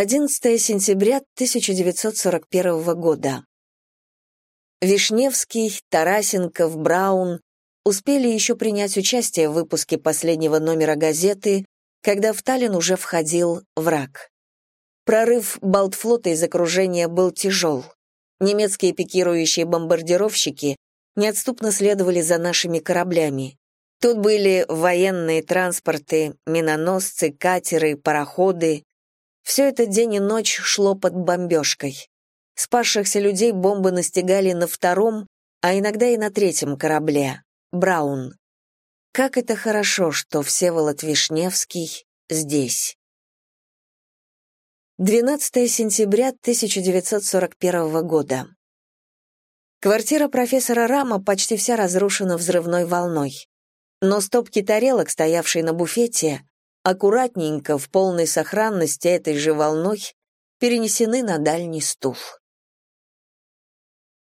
11 сентября 1941 года. Вишневский, Тарасенков, Браун успели еще принять участие в выпуске последнего номера газеты, когда в Таллин уже входил враг. Прорыв Балтфлота из окружения был тяжел. Немецкие пикирующие бомбардировщики неотступно следовали за нашими кораблями. Тут были военные транспорты, миноносцы, катеры, пароходы, все это день и ночь шло под бомбежкой. Спасшихся людей бомбы настигали на втором, а иногда и на третьем корабле — «Браун». Как это хорошо, что Всеволод Вишневский здесь. 12 сентября 1941 года. Квартира профессора Рама почти вся разрушена взрывной волной. Но стопки тарелок, стоявшие на буфете, аккуратненько, в полной сохранности этой же волной, перенесены на дальний стул.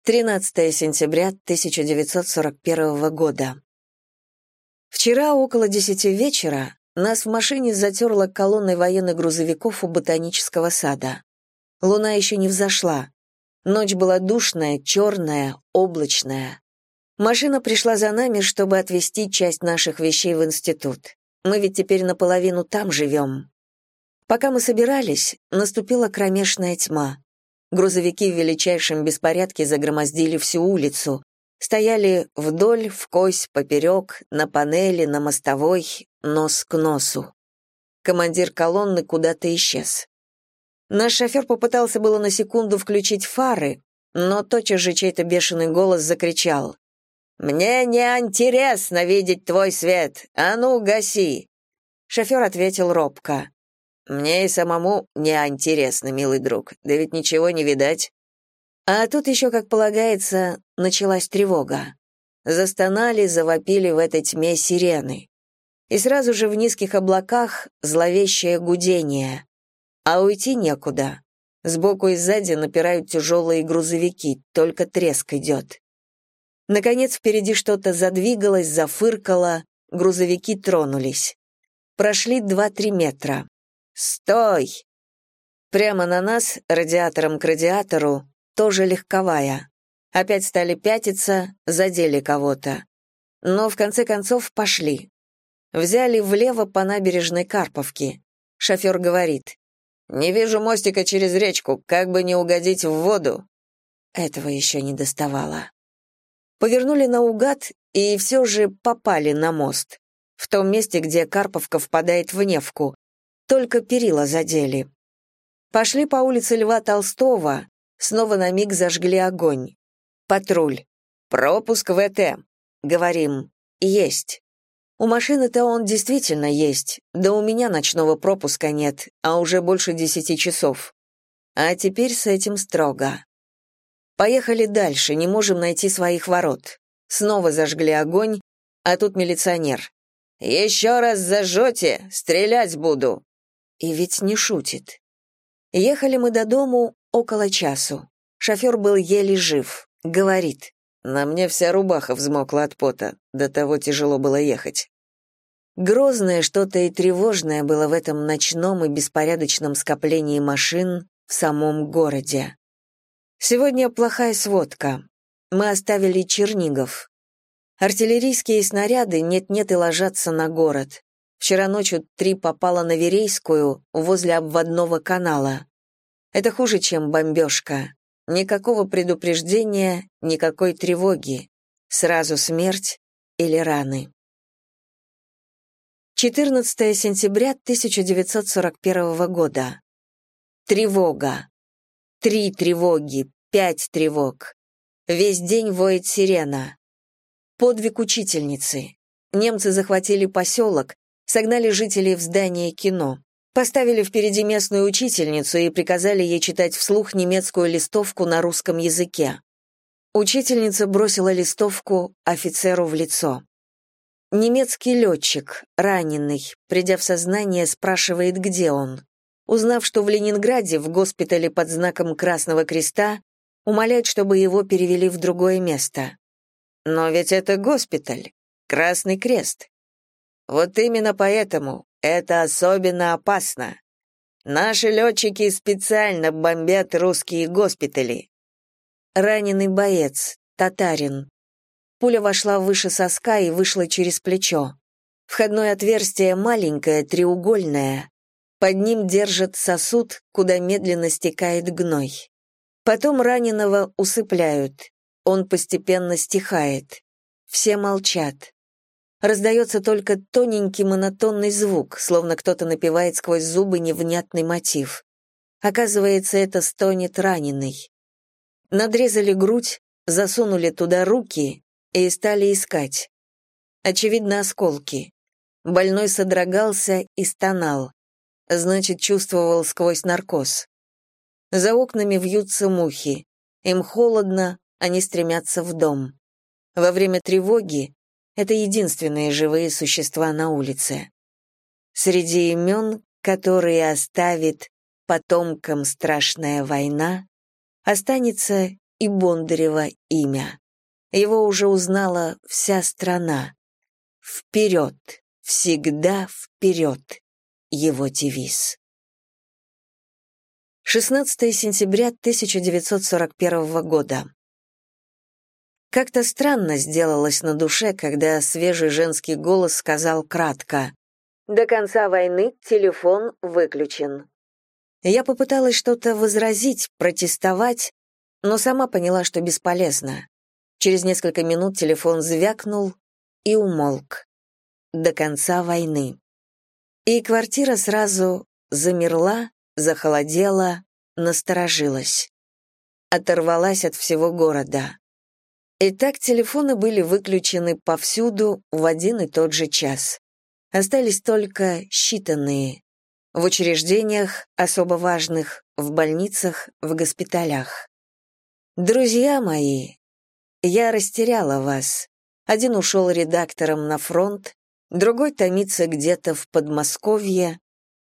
13 сентября 1941 года. Вчера около десяти вечера нас в машине затерла колонной военных грузовиков у ботанического сада. Луна еще не взошла. Ночь была душная, черная, облачная. Машина пришла за нами, чтобы отвезти часть наших вещей в институт. Мы ведь теперь наполовину там живем. Пока мы собирались, наступила кромешная тьма. Грузовики в величайшем беспорядке загромоздили всю улицу. Стояли вдоль, вкось, поперек, на панели, на мостовой, нос к носу. Командир колонны куда-то исчез. Наш шофер попытался было на секунду включить фары, но тотчас же чей-то бешеный голос закричал. «Мне не интересно видеть твой свет. А ну, гаси!» Шофер ответил робко. «Мне и самому не интересно, милый друг. Да ведь ничего не видать». А тут еще, как полагается, началась тревога. Застонали, завопили в этой тьме сирены. И сразу же в низких облаках зловещее гудение. А уйти некуда. Сбоку и сзади напирают тяжелые грузовики, только треск идет. Наконец впереди что-то задвигалось, зафыркало, грузовики тронулись. Прошли два-три метра. «Стой!» Прямо на нас, радиатором к радиатору, тоже легковая. Опять стали пятиться, задели кого-то. Но в конце концов пошли. Взяли влево по набережной Карповки. Шофер говорит, «Не вижу мостика через речку, как бы не угодить в воду». Этого еще не доставало повернули наугад и все же попали на мост, в том месте, где Карповка впадает в Невку. Только перила задели. Пошли по улице Льва Толстого, снова на миг зажгли огонь. Патруль. «Пропуск ВТ». Говорим. «Есть». У машины-то он действительно есть, да у меня ночного пропуска нет, а уже больше десяти часов. А теперь с этим строго. Поехали дальше, не можем найти своих ворот. Снова зажгли огонь, а тут милиционер. «Еще раз зажжете, стрелять буду!» И ведь не шутит. Ехали мы до дому около часу. Шофер был еле жив. Говорит. «На мне вся рубаха взмокла от пота. До того тяжело было ехать». Грозное что-то и тревожное было в этом ночном и беспорядочном скоплении машин в самом городе. Сегодня плохая сводка. Мы оставили Чернигов. Артиллерийские снаряды нет-нет и ложатся на город. Вчера ночью три попало на Верейскую, возле обводного канала. Это хуже, чем бомбежка. Никакого предупреждения, никакой тревоги. Сразу смерть или раны. 14 сентября 1941 года. Тревога. Три тревоги, пять тревог. Весь день воет сирена. Подвиг учительницы. Немцы захватили поселок, согнали жителей в здание кино. Поставили впереди местную учительницу и приказали ей читать вслух немецкую листовку на русском языке. Учительница бросила листовку офицеру в лицо. Немецкий летчик, раненый, придя в сознание, спрашивает, где он узнав, что в Ленинграде в госпитале под знаком Красного Креста, умоляет, чтобы его перевели в другое место. Но ведь это госпиталь, Красный Крест. Вот именно поэтому это особенно опасно. Наши летчики специально бомбят русские госпитали. Раненый боец, татарин. Пуля вошла выше соска и вышла через плечо. Входное отверстие маленькое, треугольное. Под ним держит сосуд, куда медленно стекает гной. Потом раненого усыпляют. Он постепенно стихает. Все молчат. Раздается только тоненький монотонный звук, словно кто-то напевает сквозь зубы невнятный мотив. Оказывается, это стонет раненый. Надрезали грудь, засунули туда руки и стали искать. Очевидно, осколки. Больной содрогался и стонал значит, чувствовал сквозь наркоз. За окнами вьются мухи. Им холодно, они стремятся в дом. Во время тревоги это единственные живые существа на улице. Среди имен, которые оставит потомкам страшная война, останется и Бондарева имя. Его уже узнала вся страна. Вперед, всегда вперед его девиз. 16 сентября 1941 года. Как-то странно сделалось на душе, когда свежий женский голос сказал кратко «До конца войны телефон выключен». Я попыталась что-то возразить, протестовать, но сама поняла, что бесполезно. Через несколько минут телефон звякнул и умолк. До конца войны. И квартира сразу замерла, захолодела, насторожилась. Оторвалась от всего города. И так телефоны были выключены повсюду в один и тот же час. Остались только считанные. В учреждениях, особо важных, в больницах, в госпиталях. Друзья мои, я растеряла вас. Один ушел редактором на фронт, другой томится где-то в Подмосковье,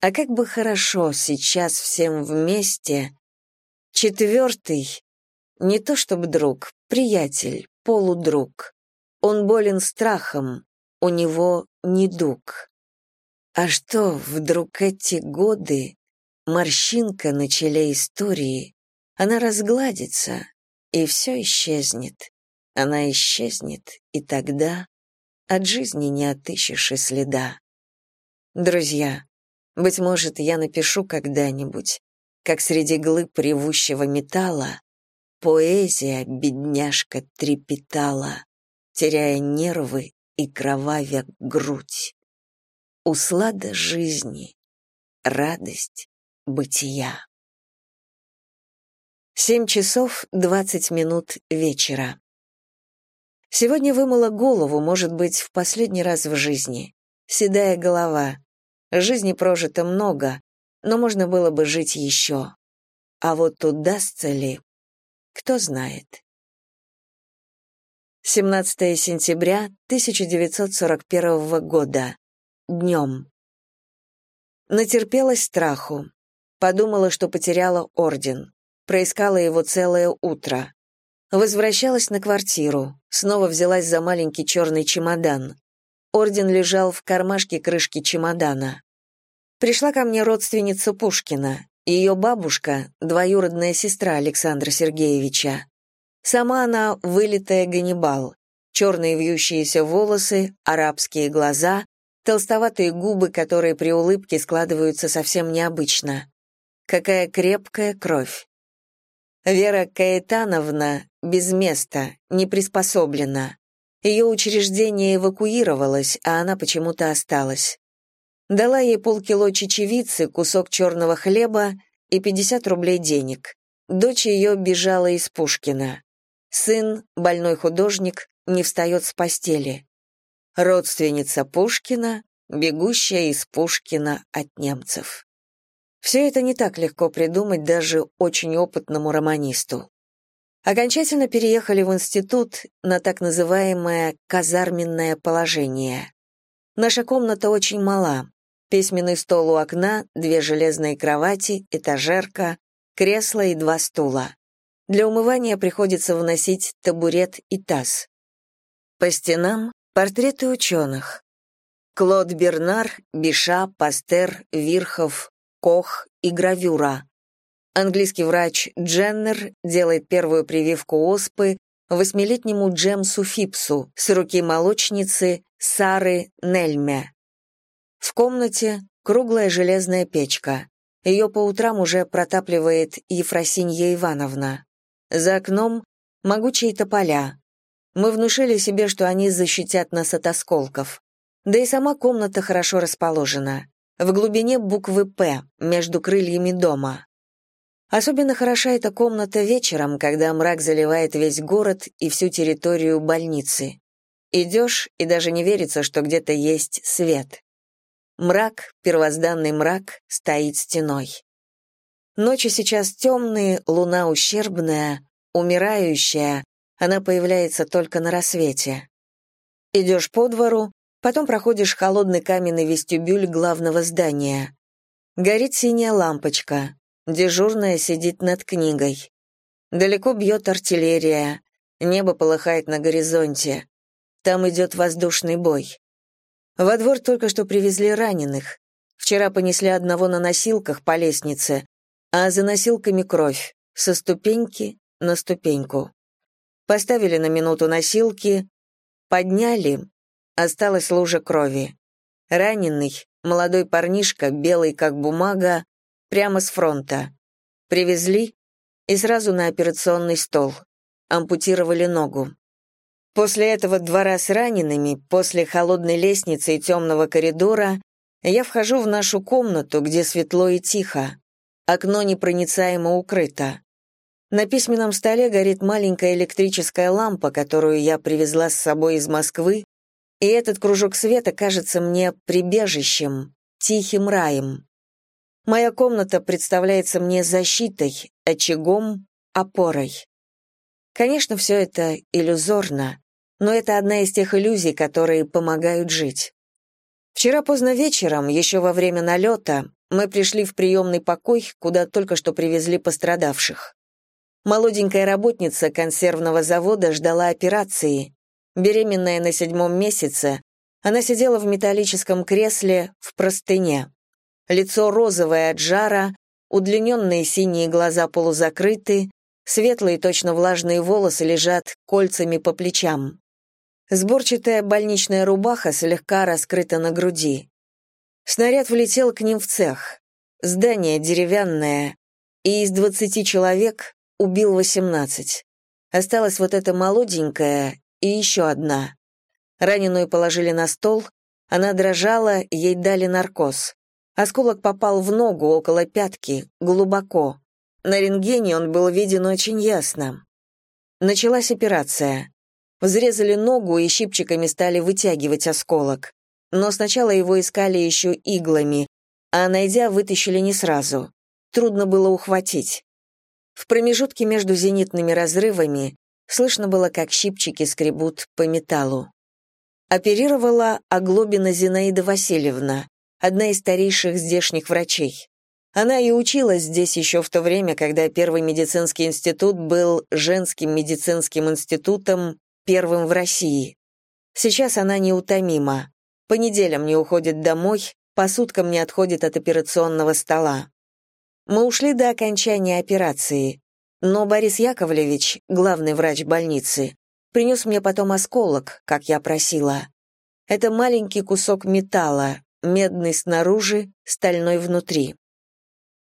а как бы хорошо сейчас всем вместе. Четвертый, не то чтобы друг, приятель, полудруг. Он болен страхом, у него недуг. А что, вдруг эти годы, морщинка на челе истории, она разгладится, и все исчезнет. Она исчезнет, и тогда от жизни не отыщешь и следа. Друзья, быть может, я напишу когда-нибудь, как среди глыб ревущего металла поэзия, бедняжка, трепетала, теряя нервы и кровавя грудь. Услада жизни, радость бытия. Семь часов двадцать минут вечера. Сегодня вымыла голову, может быть, в последний раз в жизни. Седая голова. Жизни прожито много, но можно было бы жить еще. А вот удастся ли, кто знает. 17 сентября 1941 года. Днем. Натерпелась страху. Подумала, что потеряла орден. Проискала его целое утро. Возвращалась на квартиру, снова взялась за маленький черный чемодан. Орден лежал в кармашке крышки чемодана. Пришла ко мне родственница Пушкина, ее бабушка, двоюродная сестра Александра Сергеевича. Сама она вылитая Ганнибал. Черные вьющиеся волосы, арабские глаза, толстоватые губы, которые при улыбке складываются совсем необычно. Какая крепкая кровь. Вера Каэтановна без места, не приспособлена. Ее учреждение эвакуировалось, а она почему-то осталась. Дала ей полкило чечевицы, кусок черного хлеба и 50 рублей денег. Дочь ее бежала из Пушкина. Сын, больной художник, не встает с постели. Родственница Пушкина, бегущая из Пушкина от немцев. Все это не так легко придумать даже очень опытному романисту. Окончательно переехали в институт на так называемое казарменное положение. Наша комната очень мала. Письменный стол у окна, две железные кровати, этажерка, кресло и два стула. Для умывания приходится вносить табурет и таз. По стенам портреты ученых. Клод Бернар, Биша, Пастер, Вирхов, Кох, и гравюра. Английский врач Дженнер делает первую прививку оспы восьмилетнему Джемсу Фипсу с руки молочницы Сары Нельме. В комнате круглая железная печка. Ее по утрам уже протапливает Ефросинья Ивановна. За окном могучие тополя. Мы внушили себе, что они защитят нас от осколков. Да и сама комната хорошо расположена. В глубине буквы «П», между крыльями дома. Особенно хороша эта комната вечером, когда мрак заливает весь город и всю территорию больницы. Идешь, и даже не верится, что где-то есть свет. Мрак, первозданный мрак, стоит стеной. Ночи сейчас темные, луна ущербная, умирающая, она появляется только на рассвете. Идешь по двору, потом проходишь холодный каменный вестибюль главного здания. Горит синяя лампочка, дежурная сидит над книгой. Далеко бьет артиллерия, небо полыхает на горизонте. Там идет воздушный бой. Во двор только что привезли раненых. Вчера понесли одного на носилках по лестнице, а за носилками кровь, со ступеньки на ступеньку. Поставили на минуту носилки, подняли, осталась лужа крови. Раненый, молодой парнишка, белый как бумага, прямо с фронта. Привезли и сразу на операционный стол. Ампутировали ногу. После этого двора с ранеными, после холодной лестницы и темного коридора, я вхожу в нашу комнату, где светло и тихо. Окно непроницаемо укрыто. На письменном столе горит маленькая электрическая лампа, которую я привезла с собой из Москвы, и этот кружок света кажется мне прибежищем, тихим раем. Моя комната представляется мне защитой, очагом, опорой. Конечно, все это иллюзорно, но это одна из тех иллюзий, которые помогают жить. Вчера поздно вечером, еще во время налета, мы пришли в приемный покой, куда только что привезли пострадавших. Молоденькая работница консервного завода ждала операции. Беременная на седьмом месяце, она сидела в металлическом кресле в простыне. Лицо розовое от жара, удлиненные синие глаза полузакрыты, светлые точно влажные волосы лежат кольцами по плечам. Сборчатая больничная рубаха слегка раскрыта на груди. Снаряд влетел к ним в цех. Здание деревянное, и из двадцати человек убил восемнадцать. Осталась вот эта молоденькая и еще одна. Раненую положили на стол, она дрожала, ей дали наркоз. Осколок попал в ногу около пятки, глубоко. На рентгене он был виден очень ясно. Началась операция. Взрезали ногу и щипчиками стали вытягивать осколок. Но сначала его искали еще иглами, а, найдя, вытащили не сразу. Трудно было ухватить. В промежутке между зенитными разрывами слышно было, как щипчики скребут по металлу. Оперировала Оглобина Зинаида Васильевна, одна из старейших здешних врачей. Она и училась здесь еще в то время, когда Первый медицинский институт был женским медицинским институтом первым в России. Сейчас она неутомима. По неделям не уходит домой, по суткам не отходит от операционного стола. Мы ушли до окончания операции, но Борис Яковлевич, главный врач больницы, принес мне потом осколок, как я просила. Это маленький кусок металла, медный снаружи, стальной внутри.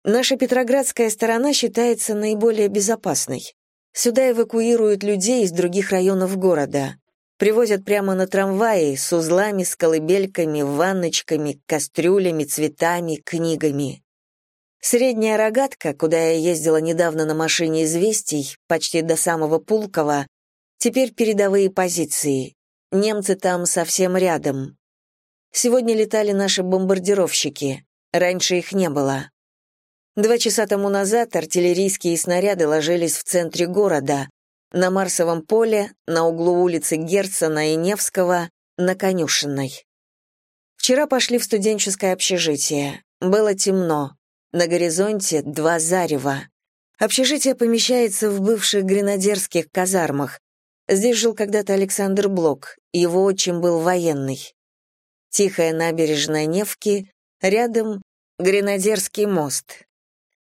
Наша Петроградская сторона считается наиболее безопасной. Сюда эвакуируют людей из других районов города. Привозят прямо на трамвае с узлами, с колыбельками, ванночками, кастрюлями, цветами, книгами. Средняя рогатка, куда я ездила недавно на машине известий, почти до самого Пулково, теперь передовые позиции. Немцы там совсем рядом. Сегодня летали наши бомбардировщики. Раньше их не было. Два часа тому назад артиллерийские снаряды ложились в центре города, на Марсовом поле, на углу улицы Герцена и Невского, на Конюшенной. Вчера пошли в студенческое общежитие. Было темно. На горизонте два зарева. Общежитие помещается в бывших гренадерских казармах. Здесь жил когда-то Александр Блок, его отчим был военный. Тихая набережная Невки, рядом Гренадерский мост,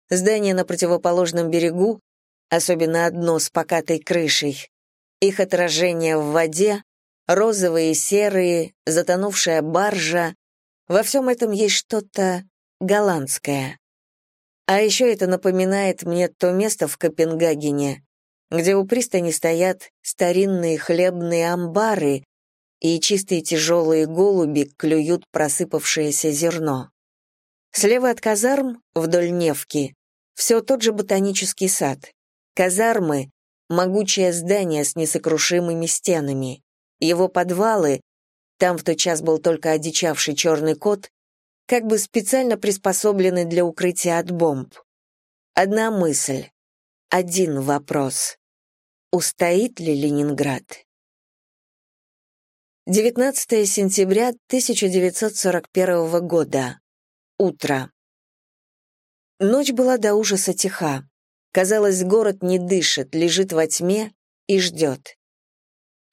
Здания на противоположном берегу, особенно одно с покатой крышей, их отражение в воде, розовые, серые, затонувшая баржа, во всем этом есть что-то голландское. А еще это напоминает мне то место в Копенгагене, где у пристани стоят старинные хлебные амбары, и чистые тяжелые голуби клюют просыпавшееся зерно. Слева от казарм, вдоль Невки, все тот же ботанический сад. Казармы — могучее здание с несокрушимыми стенами. Его подвалы, там в тот час был только одичавший черный кот, как бы специально приспособлены для укрытия от бомб. Одна мысль, один вопрос. Устоит ли Ленинград? 19 сентября 1941 года. Утро. Ночь была до ужаса тиха. Казалось, город не дышит, лежит во тьме и ждет.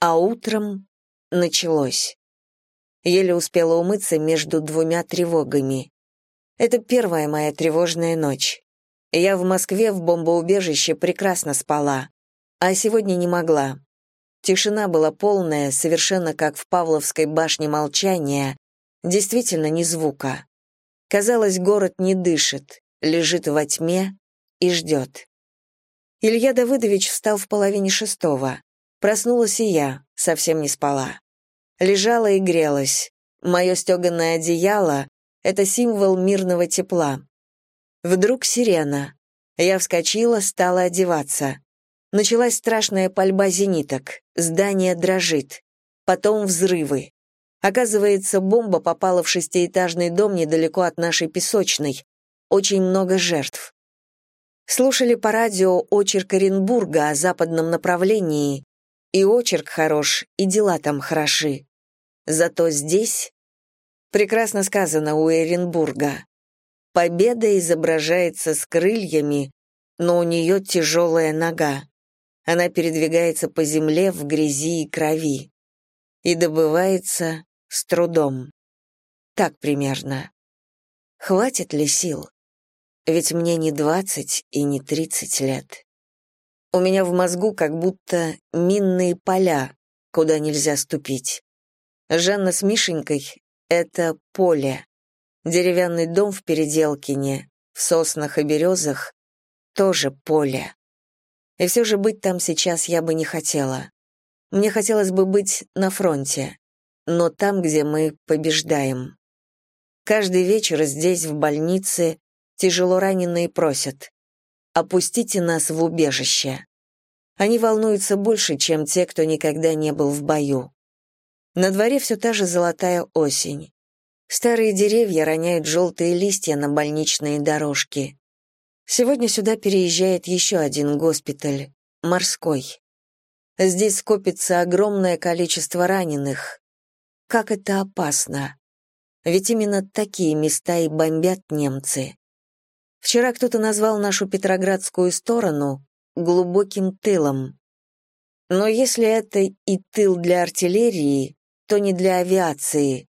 А утром началось. Еле успела умыться между двумя тревогами. Это первая моя тревожная ночь. Я в Москве в бомбоубежище прекрасно спала, а сегодня не могла. Тишина была полная, совершенно как в Павловской башне молчания, действительно ни звука. Казалось, город не дышит, лежит во тьме и ждет. Илья Давыдович встал в половине шестого. Проснулась и я, совсем не спала. Лежала и грелась. Мое стеганое одеяло — это символ мирного тепла. Вдруг сирена. Я вскочила, стала одеваться. Началась страшная пальба зениток. Здание дрожит. Потом взрывы. Оказывается, бомба попала в шестиэтажный дом недалеко от нашей песочной. Очень много жертв. Слушали по радио очерк Оренбурга о западном направлении. И очерк хорош, и дела там хороши. Зато здесь... Прекрасно сказано у Эренбурга. Победа изображается с крыльями, но у нее тяжелая нога. Она передвигается по земле в грязи и крови. И добывается с трудом. Так примерно. Хватит ли сил? Ведь мне не двадцать и не тридцать лет. У меня в мозгу как будто минные поля, куда нельзя ступить. Жанна с Мишенькой — это поле. Деревянный дом в Переделкине, в соснах и березах — тоже поле. И все же быть там сейчас я бы не хотела. Мне хотелось бы быть на фронте, но там, где мы побеждаем. Каждый вечер здесь, в больнице, тяжело раненые просят «Опустите нас в убежище». Они волнуются больше, чем те, кто никогда не был в бою. На дворе все та же золотая осень. Старые деревья роняют желтые листья на больничные дорожки. Сегодня сюда переезжает еще один госпиталь, морской. Здесь скопится огромное количество раненых. Как это опасно. Ведь именно такие места и бомбят немцы. Вчера кто-то назвал нашу Петроградскую сторону глубоким тылом. Но если это и тыл для артиллерии, то не для авиации.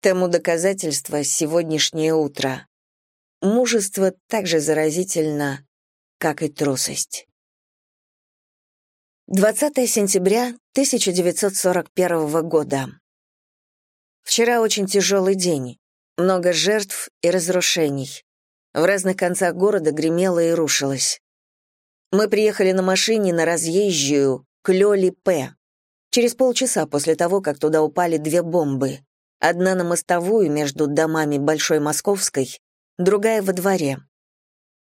Тому доказательство сегодняшнее утро. Мужество так же заразительно, как и трусость. 20 сентября 1941 года. Вчера очень тяжелый день. Много жертв и разрушений. В разных концах города гремело и рушилось. Мы приехали на машине на разъезжую к Лёли П. Через полчаса после того, как туда упали две бомбы. Одна на мостовую между домами Большой Московской, другая во дворе.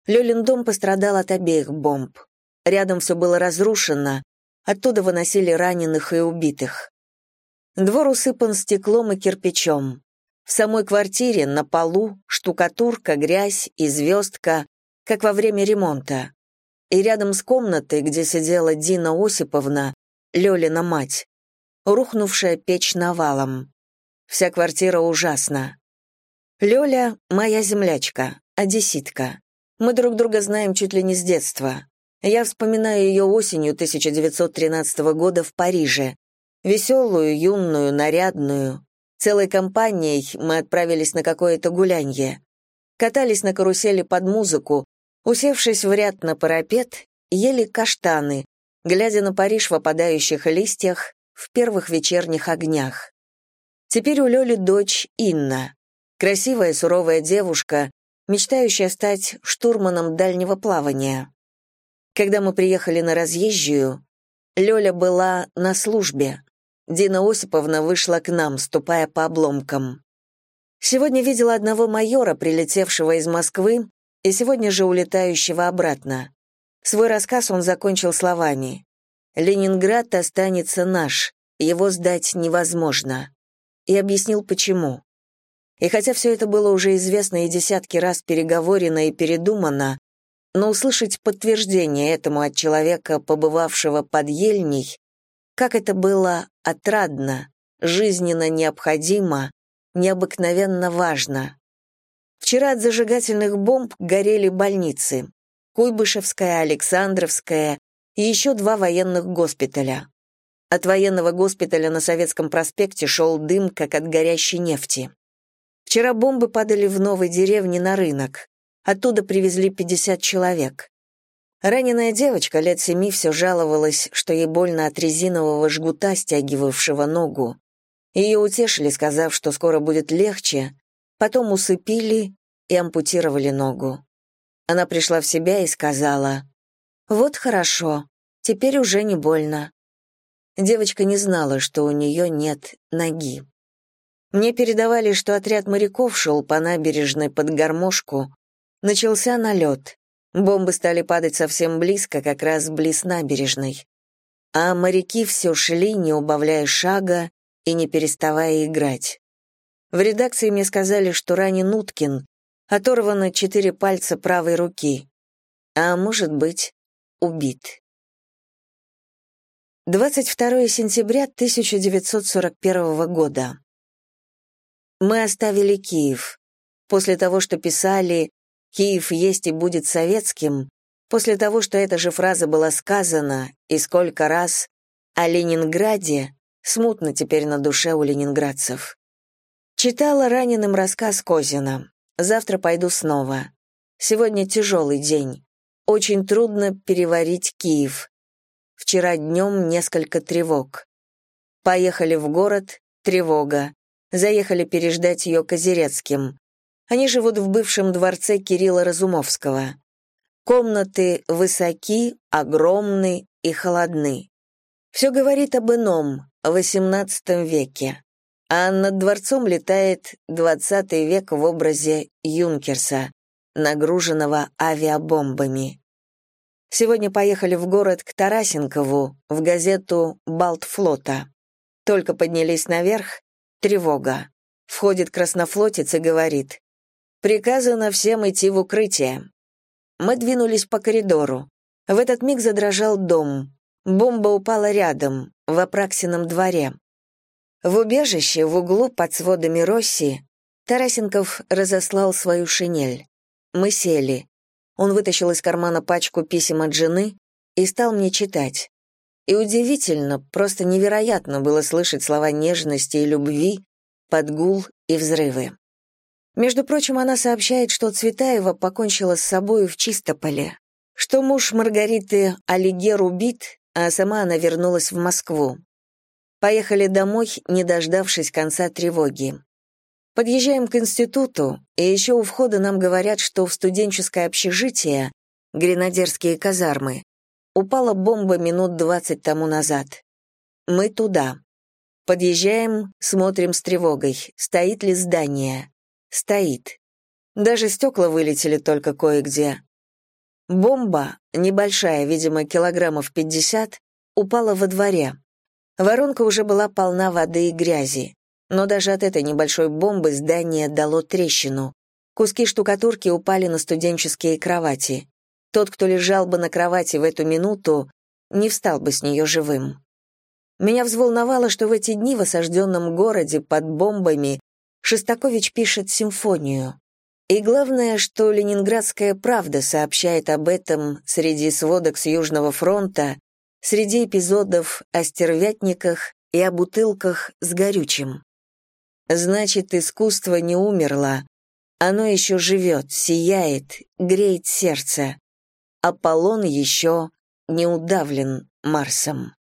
Лёлин дом пострадал от обеих бомб. Рядом все было разрушено, оттуда выносили раненых и убитых. Двор усыпан стеклом и кирпичом. В самой квартире на полу штукатурка, грязь и звездка, как во время ремонта. И рядом с комнатой, где сидела Дина Осиповна, Лёлина мать, рухнувшая печь навалом. Вся квартира ужасна. Лёля — моя землячка, одесситка. Мы друг друга знаем чуть ли не с детства. Я вспоминаю ее осенью 1913 года в Париже. Веселую, юную, нарядную. Целой компанией мы отправились на какое-то гулянье. Катались на карусели под музыку, Усевшись в ряд на парапет, ели каштаны, глядя на Париж в опадающих листьях в первых вечерних огнях. Теперь у Лёли дочь Инна, красивая суровая девушка, мечтающая стать штурманом дальнего плавания. Когда мы приехали на разъезжую, Лёля была на службе. Дина Осиповна вышла к нам, ступая по обломкам. Сегодня видела одного майора, прилетевшего из Москвы, и сегодня же улетающего обратно. Свой рассказ он закончил словами «Ленинград останется наш, его сдать невозможно», и объяснил, почему. И хотя все это было уже известно и десятки раз переговорено и передумано, но услышать подтверждение этому от человека, побывавшего под Ельней, как это было отрадно, жизненно необходимо, необыкновенно важно. Вчера от зажигательных бомб горели больницы. Куйбышевская, Александровская и еще два военных госпиталя. От военного госпиталя на Советском проспекте шел дым, как от горящей нефти. Вчера бомбы падали в новой деревне на рынок. Оттуда привезли 50 человек. Раненая девочка лет семи все жаловалась, что ей больно от резинового жгута, стягивавшего ногу. Ее утешили, сказав, что скоро будет легче, потом усыпили и ампутировали ногу. Она пришла в себя и сказала, «Вот хорошо, теперь уже не больно». Девочка не знала, что у нее нет ноги. Мне передавали, что отряд моряков шел по набережной под гармошку. Начался налет. Бомбы стали падать совсем близко, как раз близ набережной. А моряки все шли, не убавляя шага, и не переставая играть. В редакции мне сказали, что ранен Уткин, оторвано четыре пальца правой руки, а может быть, убит. 22 сентября 1941 года. Мы оставили Киев. После того, что писали «Киев есть и будет советским», после того, что эта же фраза была сказана, и сколько раз, о Ленинграде, Смутно теперь на душе у ленинградцев. Читала раненым рассказ Козина. Завтра пойду снова. Сегодня тяжелый день. Очень трудно переварить Киев. Вчера днем несколько тревог. Поехали в город, тревога. Заехали переждать ее Козерецким. Они живут в бывшем дворце Кирилла Разумовского. Комнаты высоки, огромны и холодны. Все говорит об ином, XVIII веке, а над дворцом летает XX век в образе Юнкерса, нагруженного авиабомбами. Сегодня поехали в город к Тарасенкову, в газету «Балтфлота». Только поднялись наверх, тревога. Входит краснофлотец и говорит, «Приказано всем идти в укрытие». Мы двинулись по коридору. В этот миг задрожал дом. Бомба упала рядом, в Апраксином дворе. В убежище в углу под сводами Росси Тарасенков разослал свою шинель. Мы сели. Он вытащил из кармана пачку писем от жены и стал мне читать. И удивительно, просто невероятно было слышать слова нежности и любви под гул и взрывы. Между прочим, она сообщает, что Цветаева покончила с собой в Чистополе, что муж Маргариты Алигер убит, а сама она вернулась в Москву. Поехали домой, не дождавшись конца тревоги. Подъезжаем к институту, и еще у входа нам говорят, что в студенческое общежитие, гренадерские казармы, упала бомба минут двадцать тому назад. Мы туда. Подъезжаем, смотрим с тревогой, стоит ли здание. Стоит. Даже стекла вылетели только кое-где. Бомба, небольшая, видимо, килограммов 50, упала во дворе. Воронка уже была полна воды и грязи. Но даже от этой небольшой бомбы здание дало трещину. Куски штукатурки упали на студенческие кровати. Тот, кто лежал бы на кровати в эту минуту, не встал бы с нее живым. Меня взволновало, что в эти дни в осажденном городе под бомбами Шостакович пишет симфонию. И главное, что ленинградская правда сообщает об этом среди сводок с Южного фронта, среди эпизодов о стервятниках и о бутылках с горючим. Значит, искусство не умерло, Оно еще живет, сияет, греет сердце. Аполлон еще не удавлен Марсом.